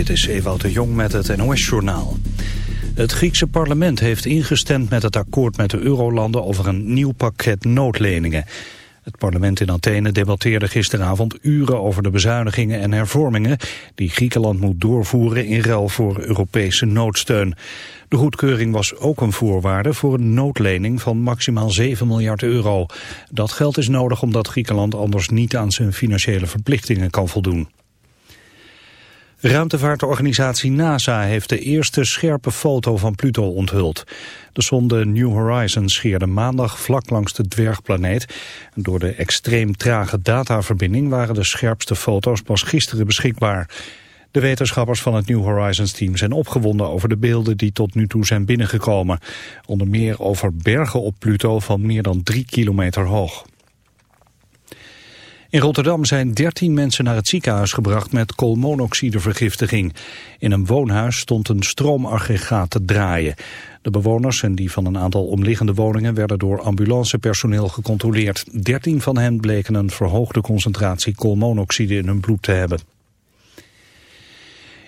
Dit is Ewout de Jong met het NOS-journaal. Het Griekse parlement heeft ingestemd met het akkoord met de eurolanden over een nieuw pakket noodleningen. Het parlement in Athene debatteerde gisteravond uren over de bezuinigingen en hervormingen die Griekenland moet doorvoeren in ruil voor Europese noodsteun. De goedkeuring was ook een voorwaarde voor een noodlening van maximaal 7 miljard euro. Dat geld is nodig omdat Griekenland anders niet aan zijn financiële verplichtingen kan voldoen. Ruimtevaartorganisatie NASA heeft de eerste scherpe foto van Pluto onthuld. De sonde New Horizons scheerde maandag vlak langs de dwergplaneet. Door de extreem trage dataverbinding waren de scherpste foto's pas gisteren beschikbaar. De wetenschappers van het New Horizons team zijn opgewonden over de beelden die tot nu toe zijn binnengekomen. Onder meer over bergen op Pluto van meer dan drie kilometer hoog. In Rotterdam zijn 13 mensen naar het ziekenhuis gebracht met koolmonoxidevergiftiging. In een woonhuis stond een stroomaggregaat te draaien. De bewoners en die van een aantal omliggende woningen werden door ambulancepersoneel gecontroleerd. 13 van hen bleken een verhoogde concentratie koolmonoxide in hun bloed te hebben.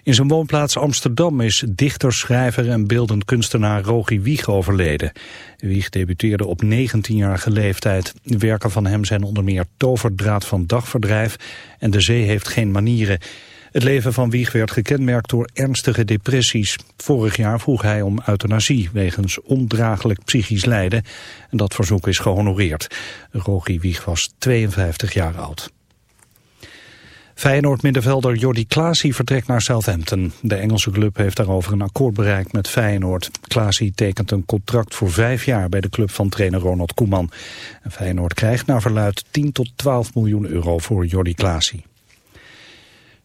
In zijn woonplaats Amsterdam is dichter, schrijver en beeldend kunstenaar Rogi Wieg overleden. Wieg debuteerde op 19-jarige leeftijd. Werken van hem zijn onder meer Toverdraad van Dagverdrijf en De Zee heeft geen manieren. Het leven van Wieg werd gekenmerkt door ernstige depressies. Vorig jaar vroeg hij om euthanasie wegens ondraaglijk psychisch lijden. En dat verzoek is gehonoreerd. Rogi Wieg was 52 jaar oud. Feyenoord-middenvelder Jordi Klaasie vertrekt naar Southampton. De Engelse club heeft daarover een akkoord bereikt met Feyenoord. Klaasie tekent een contract voor vijf jaar bij de club van trainer Ronald Koeman. En Feyenoord krijgt naar verluid 10 tot 12 miljoen euro voor Jordi Klaasie.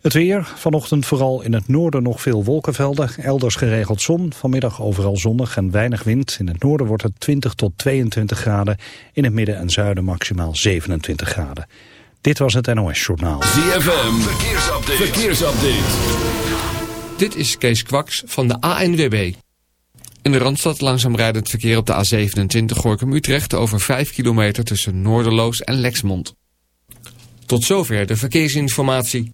Het weer, vanochtend vooral in het noorden nog veel wolkenvelden, elders geregeld zon, vanmiddag overal zonnig en weinig wind. In het noorden wordt het 20 tot 22 graden, in het midden en zuiden maximaal 27 graden. Dit was het NOS Journaal. ZFM, verkeersupdate. verkeersupdate. Dit is Kees Kwaks van de ANWB. In de Randstad langzaam rijdend verkeer op de A27 Gorkum-Utrecht... over 5 kilometer tussen Noorderloos en Lexmond. Tot zover de verkeersinformatie.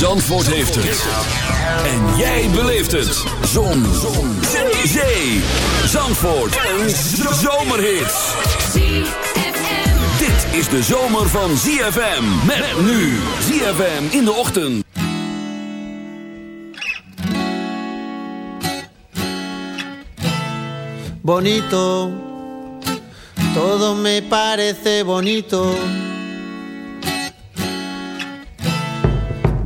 Zandvoort heeft het. En jij beleeft het. Zon. Zon. Zee. Zandvoort. Een zomerhit. Dit is de zomer van ZFM. Met nu. ZFM in de ochtend. Bonito. Todo me parece bonito.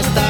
está.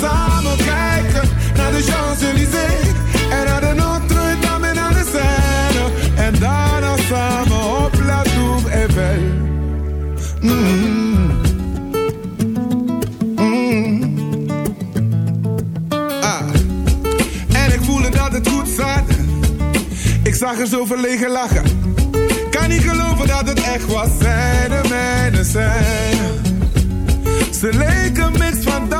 samen kijken naar de Champs-Élysées en naar de Notre-Dame en naar de Seine. En daarna samen op La Tour Eiffel. Mm. Mm. Ah. En ik voelde dat het goed zat. Ik zag er zo verlegen lachen. Kan niet geloven dat het echt was. Zij de mijne zijn. Ze leken mix van Doubt,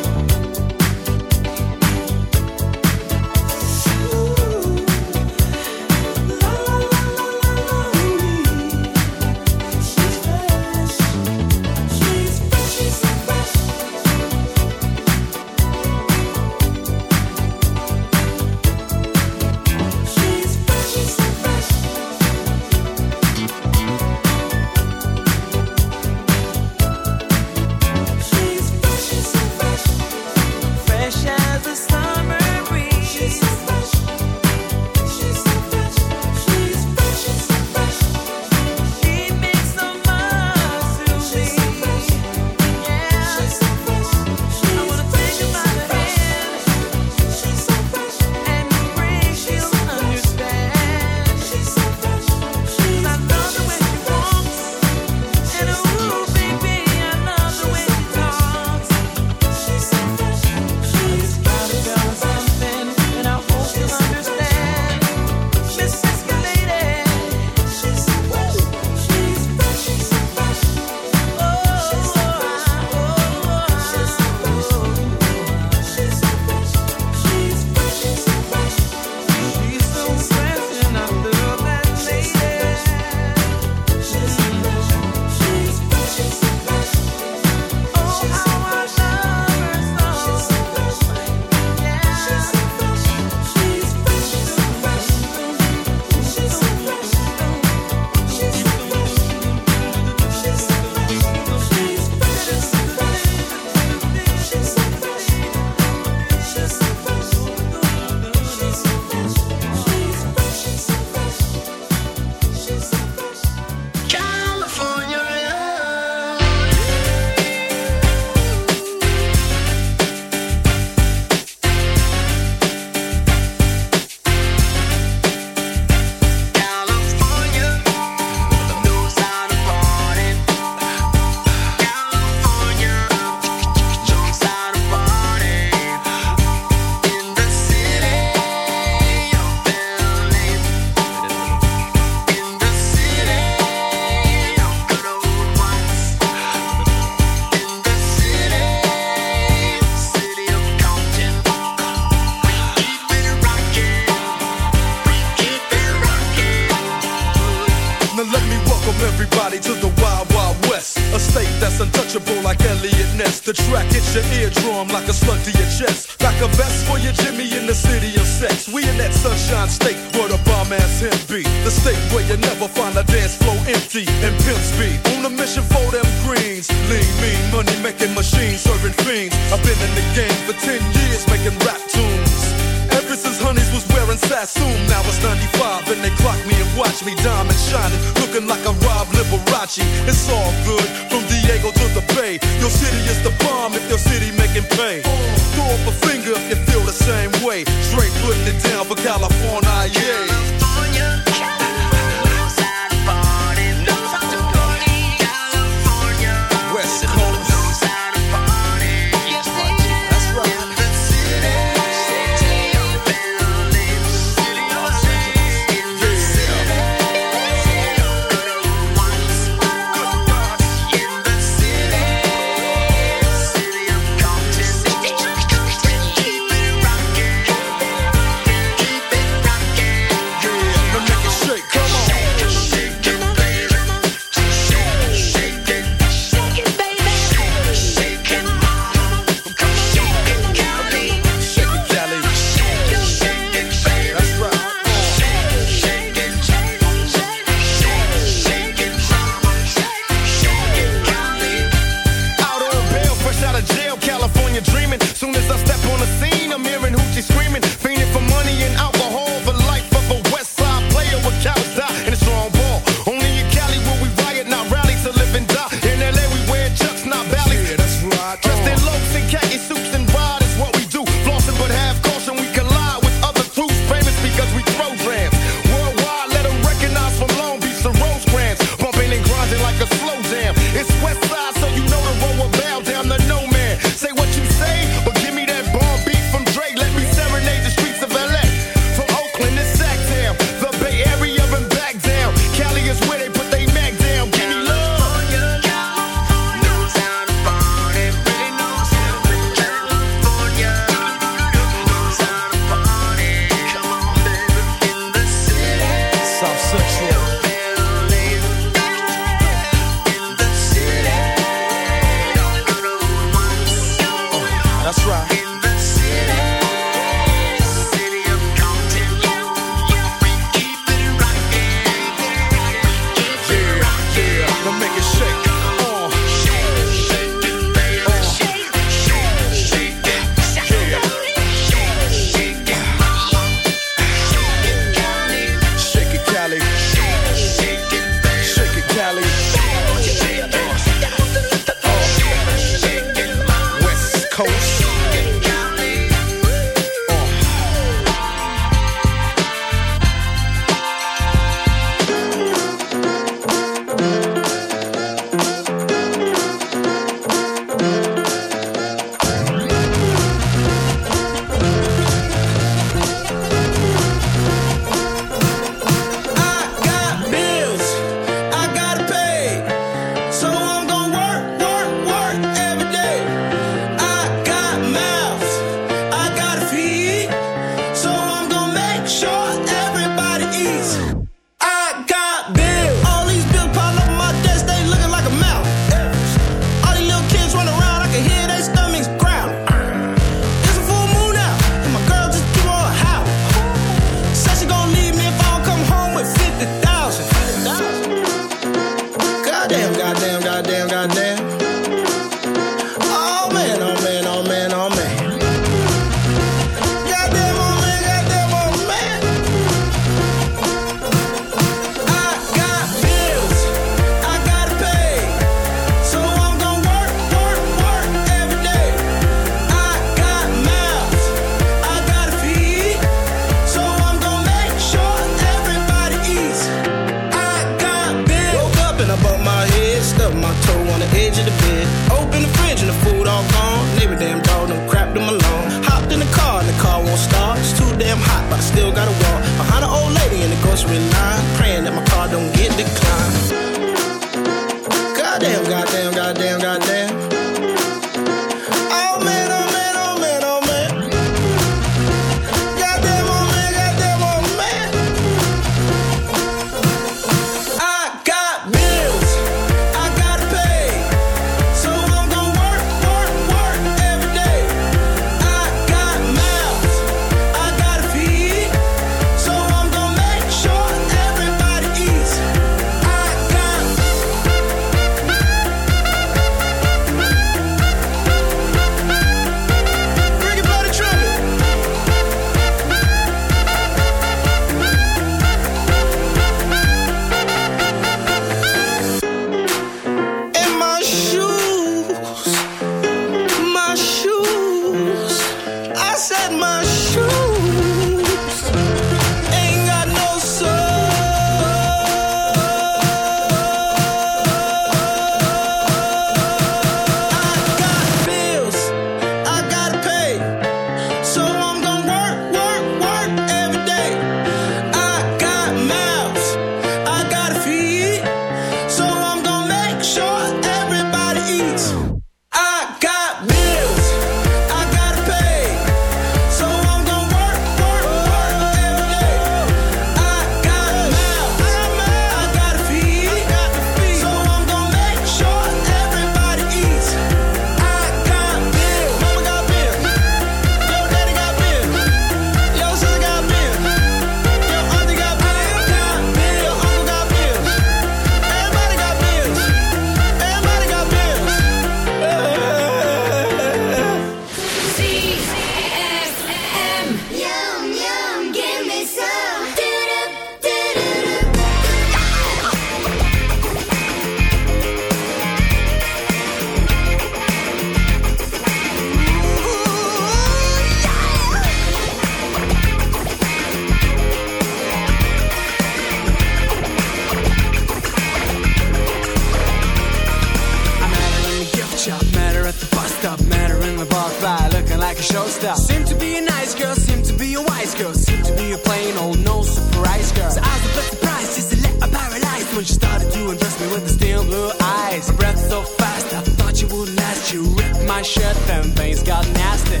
a wise girl, seem to be a plain old no surprise girl. So I was a bit surprised just to let her paralyze when she started to undress me with the steel blue eyes. Her breath so fast, I thought you would last. You ripped my shirt, then things got nasty.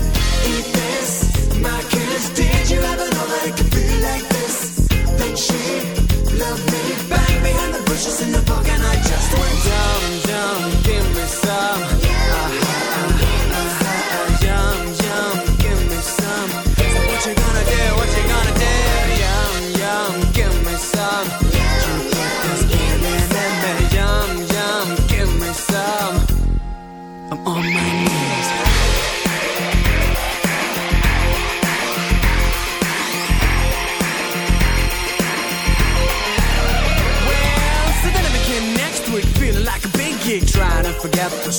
Eat this, my kiss. Did you ever know that it could feel like this? Then she loved me. Bang behind the bushes in the park, and I just went dumb,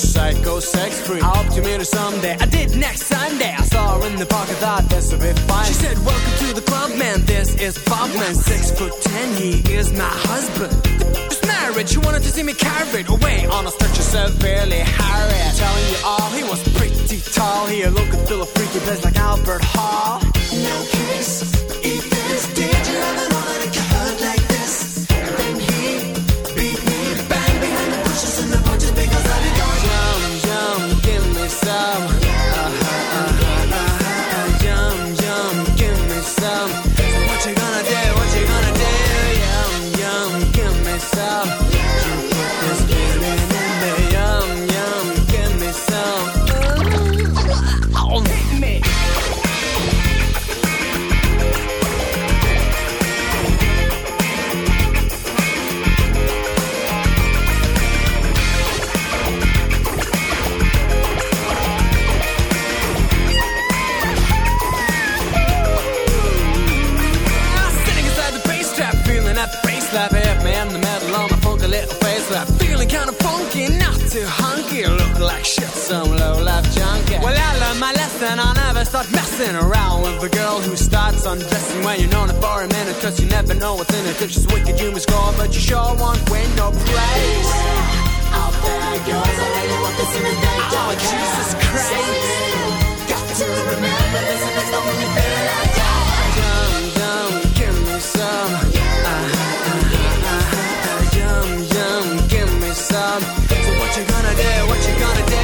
the psycho sex freak. I hope to meet her someday. I did next Sunday. I saw her in the park. I thought this would be fine. She said, "Welcome to the club, man. This is Bob, man. Six foot ten. He is my husband." Just married. She wanted to see me carried away on a stretcher severely harried. Telling you all, he was pretty tall. He looked a freaky place like Albert Hall. No kiss, start messing around with a girl who starts undressing when you're known it for a minute, cause you never know what's in it. If she's wicked, you must score, but you sure won't win no praise. Out there goes, I really want this in a day. Oh, Jesus Christ. Got to remember this, and it's the only thing like that. Yum, yum, give me some. Yum, yum, give me some. So what you gonna do? What you gonna do?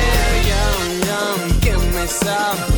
Yum, yum, give me some.